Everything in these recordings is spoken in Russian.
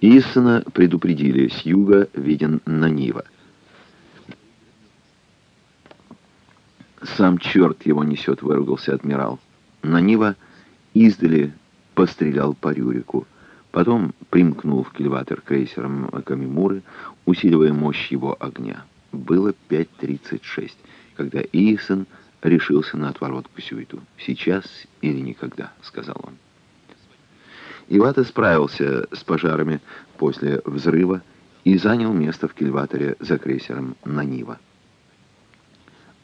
Иссена предупредили, с юга виден Нанива. «Сам черт его несет», — выругался адмирал. Нанива издали пострелял по Рюрику. Потом примкнул в кильватер крейсером Камимуры, усиливая мощь его огня. Было 5.36, когда Иесон решился на отворот к Сюиту. «Сейчас или никогда», — сказал он. Ивата справился с пожарами после взрыва и занял место в кильваторе за крейсером «Нанива».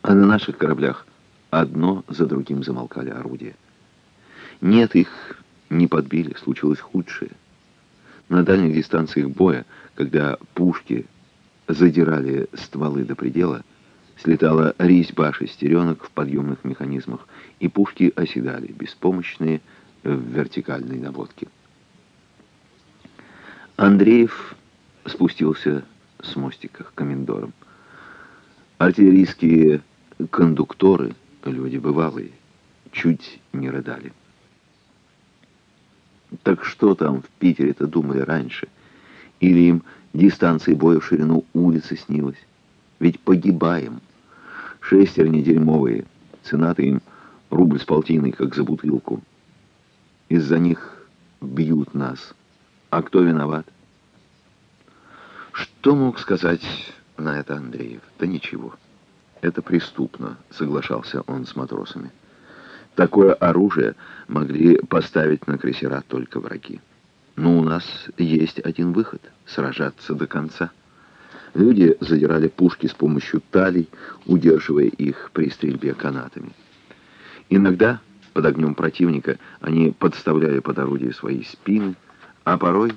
А на наших кораблях одно за другим замолкали орудия. Нет, их не подбили, случилось худшее. На дальних дистанциях боя, когда пушки задирали стволы до предела, слетала резьба шестеренок в подъемных механизмах, и пушки оседали, беспомощные, в вертикальной наводке. Андреев спустился с мостика к комендорам. Артиллерийские кондукторы, люди бывалые, чуть не рыдали. Так что там в Питере-то думали раньше? Или им дистанции боя в ширину улицы снилось? Ведь погибаем. Шестерни дерьмовые, цена-то им рубль с полтиной, как за бутылку. Из-за них бьют нас. А кто виноват? Что мог сказать на это Андреев? Да ничего. Это преступно, соглашался он с матросами. Такое оружие могли поставить на крейсера только враги. Но у нас есть один выход — сражаться до конца. Люди задирали пушки с помощью талий, удерживая их при стрельбе канатами. Иногда под огнем противника они подставляли под орудие свои спины, а порой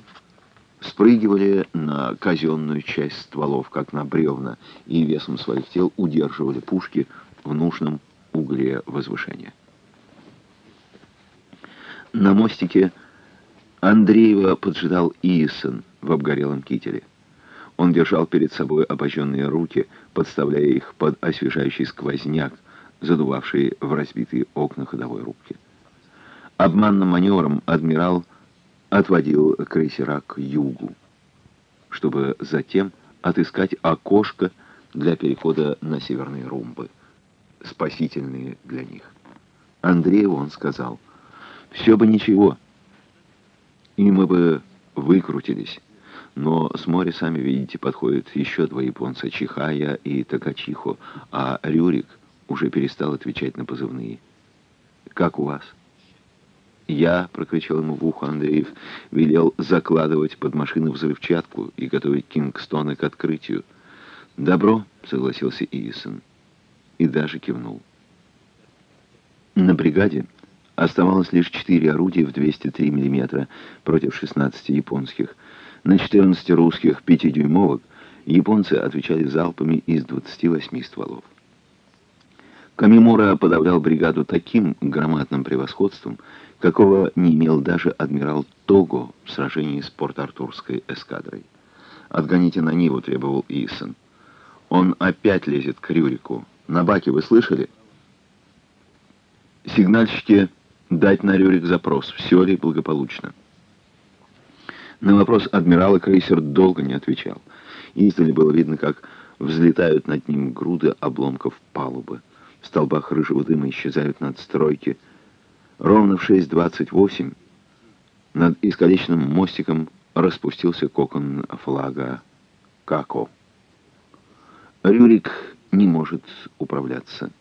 спрыгивали на казенную часть стволов, как на бревна, и весом своих тел удерживали пушки в нужном угле возвышения. На мостике Андреева поджидал Иесон в обгорелом кителе. Он держал перед собой обожженные руки, подставляя их под освежающий сквозняк, задувавший в разбитые окна ходовой рубки. Обманным маневром адмирал отводил крейсера к югу, чтобы затем отыскать окошко для перехода на северные румбы, спасительные для них. Андрееву он сказал, «Все бы ничего, и мы бы выкрутились». Но с моря, сами видите, подходят еще два японца, Чихая и Такачихо, а Рюрик уже перестал отвечать на позывные. «Как у вас?» «Я», — прокричал ему в ухо Андреев, велел закладывать под машину взрывчатку и готовить Кингстоны к открытию. «Добро», — согласился Иисон, и даже кивнул. На бригаде оставалось лишь четыре орудия в 203 мм против 16 японских. На 14 русских пятидюймовок японцы отвечали залпами из 28 стволов. Камимура подавлял бригаду таким громадным превосходством, какого не имел даже адмирал Того в сражении с Порт-Артурской эскадрой. «Отгоните на Ниву», — требовал Исон. «Он опять лезет к Рюрику. На баке вы слышали?» «Сигнальщики дать на Рюрик запрос, все ли благополучно». На вопрос адмирала крейсер долго не отвечал. Издали было видно, как взлетают над ним груды обломков палубы. В столбах рыжего дыма исчезают надстройки. Ровно в 6.28 над искалеченным мостиком распустился кокон флага Како. Рюрик не может управляться.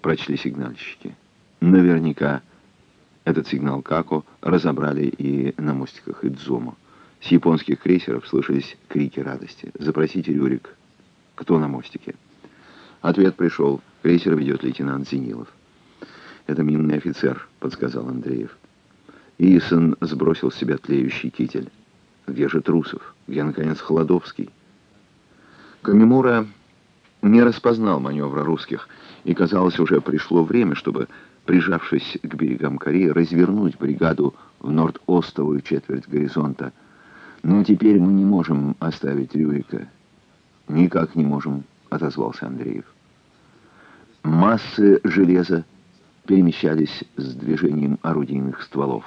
Прочли сигнальщики. Наверняка этот сигнал Како разобрали и на мостиках Идзумо. С японских крейсеров слышались крики радости. «Запросите, Рюрик, кто на мостике?» Ответ пришел. Крейсер ведет лейтенант Зенилов. «Это минный офицер», — подсказал Андреев. Исон сбросил с себя тлеющий китель. «Где же Трусов? Где, наконец, Холодовский?» Камимура не распознал маневра русских, и, казалось, уже пришло время, чтобы, прижавшись к берегам Кореи, развернуть бригаду в норд-остовую четверть горизонта. «Но теперь мы не можем оставить Рюрика». «Никак не можем», — отозвался Андреев. Массы железа перемещались с движением орудийных стволов.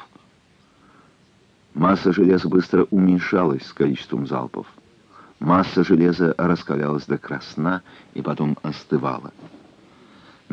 Масса железа быстро уменьшалась с количеством залпов. Масса железа раскалялась до красна и потом остывала.